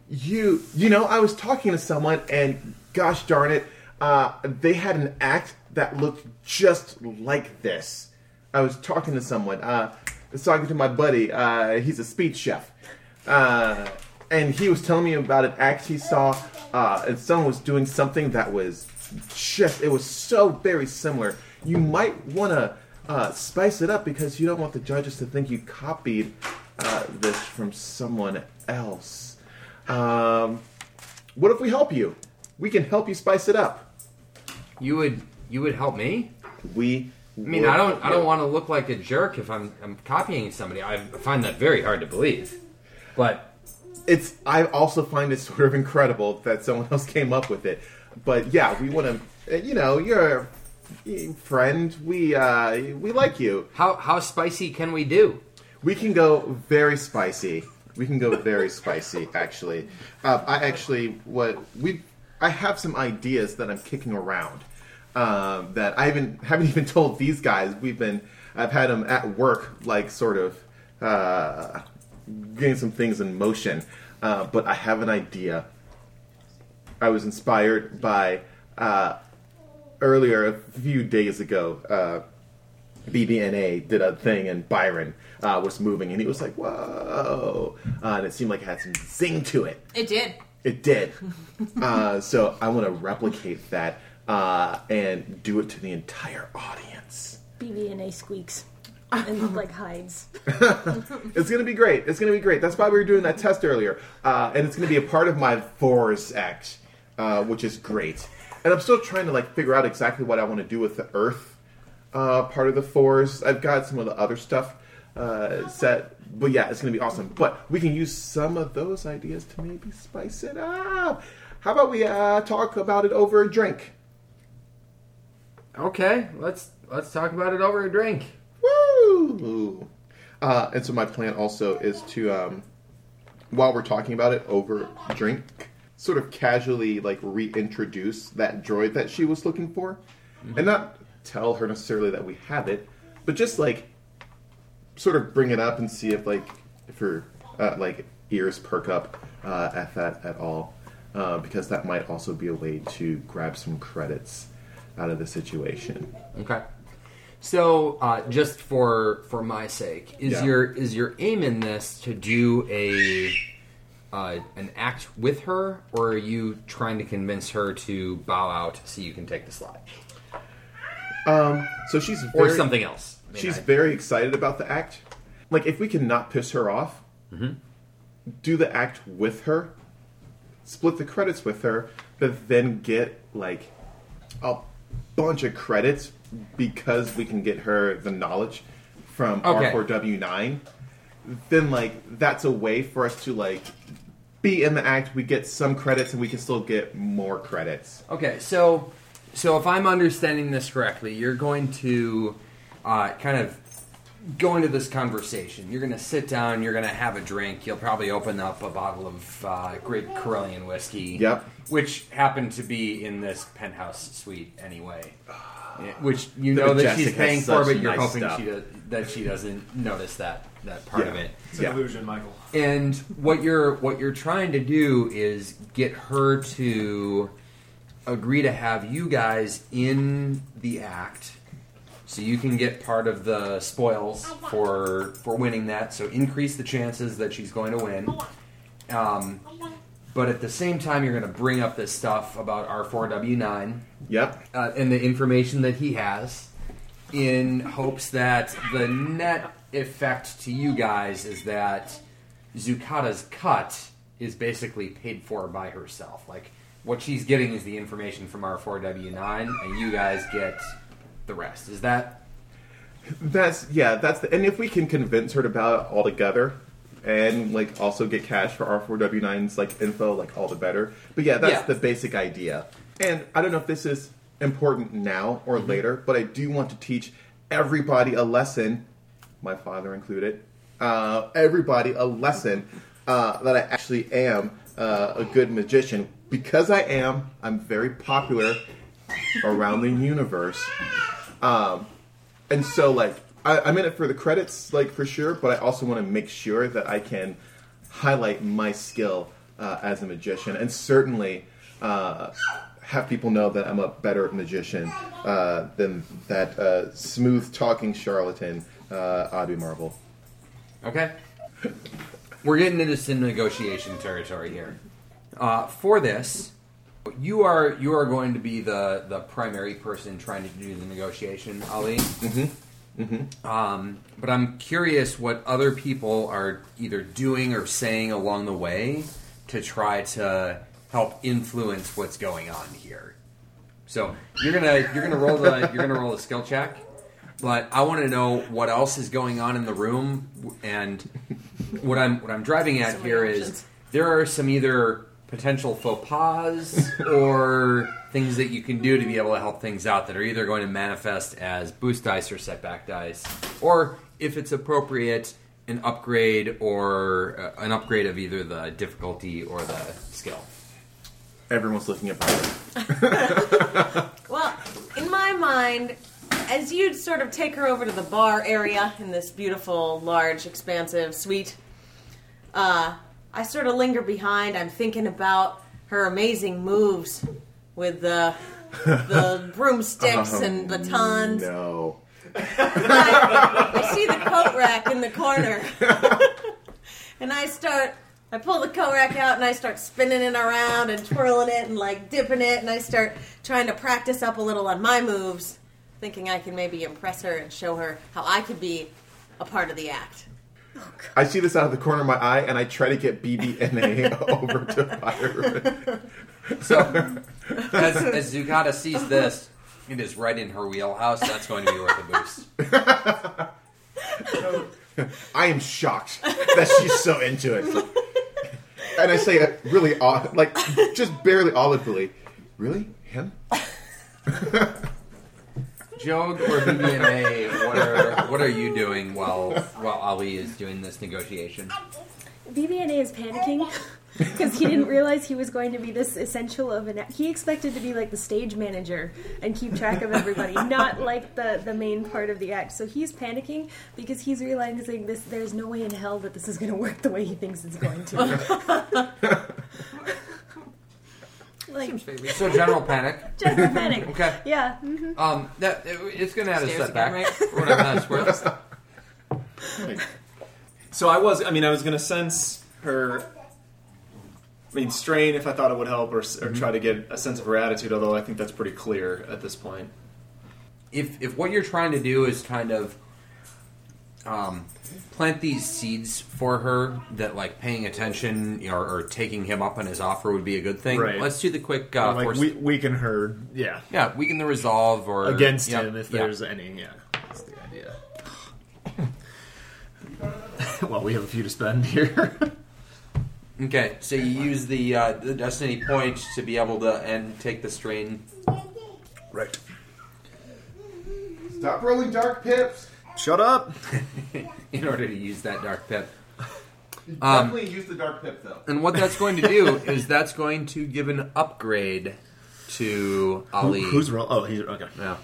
You. You know, I was talking to someone, and gosh darn it, uh, they had an act that looked just like this. I was talking to someone. Uh, I was talking to my buddy. Uh, he's a speech chef. Uh, and he was telling me about an act he saw, uh, and someone was doing something that was just, it was so very similar. You might want to uh, spice it up because you don't want the judges to think you copied this from someone else. Um, what if we help you? We can help you spice it up. You would you would help me? We. I mean, I don't I don't want to look like a jerk if I'm I'm copying somebody. I find that very hard to believe. But it's I also find it sort of incredible that someone else came up with it. But yeah, we want to. You know, you're a friend. We uh, we like you. how how spicy can we do? We can go very spicy. We can go very spicy. Actually, uh, I actually what we I have some ideas that I'm kicking around um, that I haven't haven't even told these guys. We've been I've had them at work, like sort of uh, getting some things in motion. Uh, but I have an idea. I was inspired by uh, earlier a few days ago. BBNA did a thing and Byron uh, was moving and he was like, "Whoa!" Uh, and it seemed like it had some zing to it. It did. It did. uh, so I want to replicate that uh, and do it to the entire audience. BB&A squeaks and like hides. It's gonna be great. It's gonna be great. That's why we were doing that test earlier, uh, and it's gonna be a part of my Force Act, uh, which is great. And I'm still trying to like figure out exactly what I want to do with the Earth uh, part of the Force. I've got some of the other stuff uh, set, but yeah, it's gonna be awesome. But we can use some of those ideas to maybe spice it up. How about we uh, talk about it over a drink? Okay, let's let's talk about it over a drink. Woo! Uh, and so my plan also is to, um, while we're talking about it over drink, sort of casually like reintroduce that droid that she was looking for, and not tell her necessarily that we have it, but just like sort of bring it up and see if like if her uh, like ears perk up uh, at that at all, uh, because that might also be a way to grab some credits out of the situation. Okay. So, uh, just for for my sake, is Yeah. your is your aim in this to do a uh, an act with her, or are you trying to convince her to bow out so you can take the slide, Um, so she's or something else? I mean, She's I- very excited about the act, like if we can not piss her off, do the act with her, split the credits with her, but then get like a bunch of credits because we can get her the knowledge from Okay. R4W9. Then like that's a way for us to like be in the act. We get some credits and we can still get more credits. Okay, so so if I'm understanding this correctly, you're going to uh, kind of go into this conversation. You're going to sit down. You're going to have a drink. You'll probably open up a bottle of uh, great Corellian whiskey. Yep. Which happened to be in this penthouse suite anyway. Which you know that Majestic she's paying for, but you're nice hoping stuff. she does, that she doesn't notice that that part of it. It's an Yeah. illusion, Michael. And what you're what you're trying to do is get her to agree to have you guys in the act so you can get part of the spoils for for winning that so increase the chances that she's going to win um, but at the same time you're going to bring up this stuff about r4w9 Yep. uh, and the information that he has in hopes that the net effect to you guys is that Zucata's cut is basically paid for by herself. Like, what she's getting is the information from R4W9, and you guys get the rest. Is that. That's yeah. That's the and if we can convince her to bow all together, and like also get cash for R4W9's like info, like all the better. But yeah, that's Yeah. the basic idea. And I don't know if this is important now or later, but I do want to teach everybody a lesson, my father included, uh, everybody a lesson uh, that I actually am uh, a good magician because I am. I'm very popular around the universe. Um, and so like I, I'm in it for the credits, like for sure, but I also want to make sure that I can highlight my skill uh, as a magician, and certainly uh, have people know that I'm a better magician uh, than that uh, smooth talking charlatan uh, Audrey Marvel. Okay. We're getting into some negotiation territory here. Uh, for this, you are you are going to be the the primary person trying to do the negotiation, Ali. Mm-hmm. Mm-hmm. Um, but I'm curious what other people are either doing or saying along the way to try to help influence what's going on here. So you're gonna you're gonna roll the you're gonna roll a skill check, but I want to know what else is going on in the room, and what I'm what I'm driving at So many here is options. there are some either potential faux pas or things that you can do to be able to help things out that are either going to manifest as boost dice or setback dice, or if it's appropriate, an upgrade or uh, an upgrade of either the difficulty or the skill. Everyone's looking at Byron. Well, in my mind, as you'd sort of take her over to the bar area in this beautiful, large, expansive suite, uh, I sort of linger behind. I'm thinking about her amazing moves with the the broomsticks um, and batons. No. I, I see the coat rack in the corner, and I start. I pull the coat rack out and I start spinning it around and twirling it and like dipping it, and I start trying to practice up a little on my moves, thinking I can maybe impress her and show her how I could be a part of the act. I see this out of the corner of my eye, and I try to get BBNA over to Byron. So, as, as Zucata sees this, it is right in her wheelhouse. That's going to be worth a boost. I am shocked that she's so into it. And I say it really odd, like just barely audibly. Really? Him? Joe or BBMA, what are what are you doing while while Ali is doing this negotiation? BBNA is panicking because he didn't realize he was going to be this essential of an. Act. He expected to be like the stage manager and keep track of everybody, not like the the main part of the act. So he's panicking because he's realizing this. There's no way in hell that this is going to work the way he thinks it's going to. like So general panic. general panic. Okay. Yeah. mhm. Um, that it, it's going to add a setback, again, right? whatever that's worth. So I was, I mean, I was going to sense her. I mean, strain if I thought it would help, or, or try to get a sense of her attitude. Although I think that's pretty clear at this point. If if what you're trying to do is kind of um, plant these seeds for her that like paying attention or, or taking him up on his offer would be a good thing. Right. Let's do the quick uh, like force. we, weaken her, yeah, yeah, weaken the resolve or against yep, him if yeah. there's any. Yeah, that's the idea. well, we have a few to spend here. Okay, so you use the uh, the destiny point to be able to and take the strain. right. Stop rolling dark pips. Shut up. in order to use that dark pip. Definitely use the dark pip though. And what that's going to do is that's going to give an upgrade to Ali. Who's roll? Oh, he's okay. Yeah.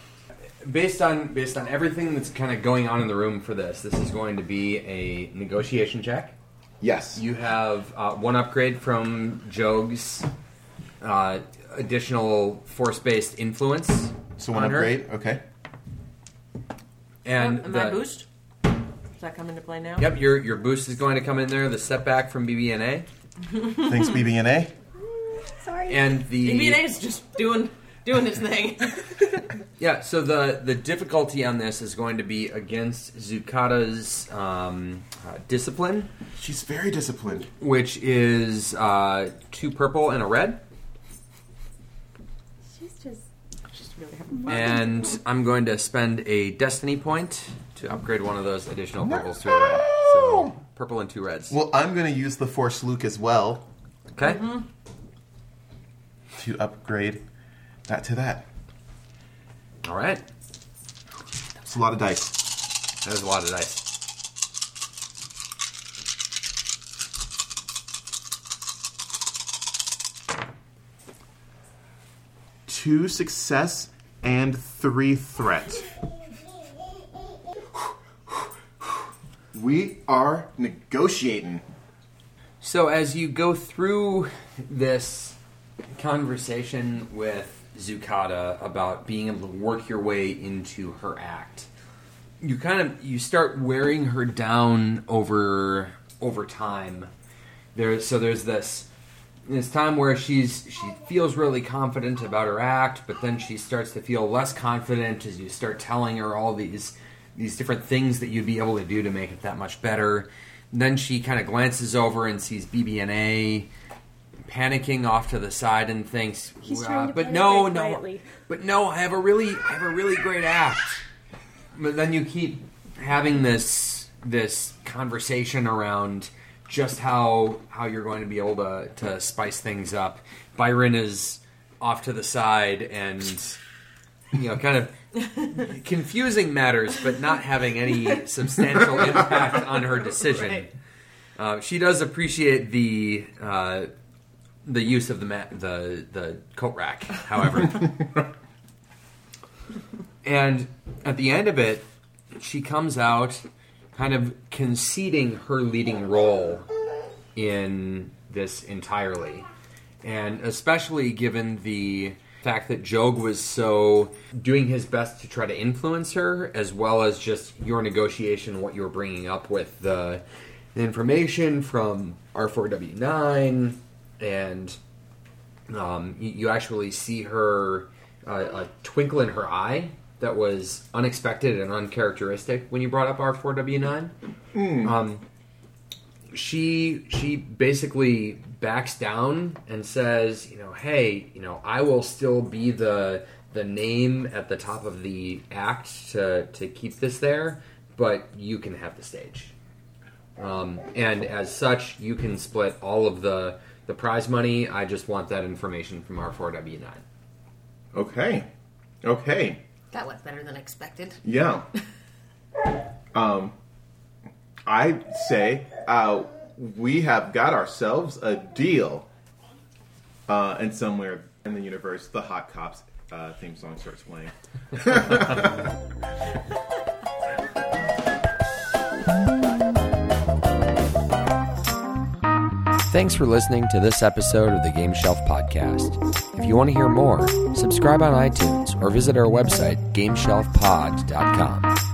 Based on based on everything that's kind of going on in the room for this, this is going to be a negotiation check. Yes. You have uh, one upgrade from Jogue's uh, additional force-based influence. so one on her. upgrade. Okay. And Am the, I boost? Does that come into play now? Yep, your your boost is going to come in there. The setback from BBNA Thanks, BB&A. Sorry. and the BB&A is just doing doing his thing. Yeah, so the the difficulty on this is going to be against Zucata's um, uh, discipline, She's very disciplined. which is uh, two purple and a red. She's just. just really having fun. And I'm going to spend a destiny point to upgrade one of those additional purples to a red. So purple and two reds. Well, I'm going to use the Force Luke as well Okay. Mm-hmm. to upgrade that to that. All right. It's a lot of dice. That is a lot of dice. Two success and three threat. We are negotiating. So as you go through this conversation with Zucata about being able to work your way into her act, you kind of you start wearing her down over over time. There, so there's this this time where she's she feels really confident about her act, but then she starts to feel less confident as you start telling her all these these different things that you'd be able to do to make it that much better. then she kind of glances over and sees BB&A panicking off to the side and thinks, He's "Uh, to but no, no, quietly." but no, I have a really, I have a really great act." But then you keep having this this conversation around just how how you're going to be able to to spice things up. Byron is off to the side and you know kind of confusing matters, but not having any substantial impact on her decision. Right. Uh, she does appreciate the uh, the use of the ma- the the coat rack, however. and at the end of it, she comes out kind of conceding her leading role in this entirely. And especially given the fact that Jog was so doing his best to try to influence her, as well as just your negotiation, what you were bringing up with the, the information from R4W9, and um, you, you actually see her uh, a twinkle in her eye that was unexpected and uncharacteristic when you brought up R4W9. Um, she she basically backs down and says, you know, hey, you know, I will still be the the name at the top of the act to to keep this there, but you can have the stage. Um, and as such, you can split all of the the prize money. I just want that information from R4W9. Okay. Okay. That went better than expected. Yeah. um, I say uh, we have got ourselves a deal. Uh, and somewhere in the universe, the Hot Cops uh, theme song starts playing. Thanks for listening to this episode of the Game Shelf Podcast. If you want to hear more, subscribe on iTunes or visit our website, gameshelfpod.com.